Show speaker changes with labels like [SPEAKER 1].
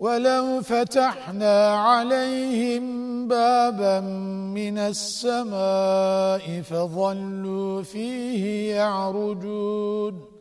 [SPEAKER 1] ولو فتحنا عليهم بابا من السماء فظلوا فيه يعرجون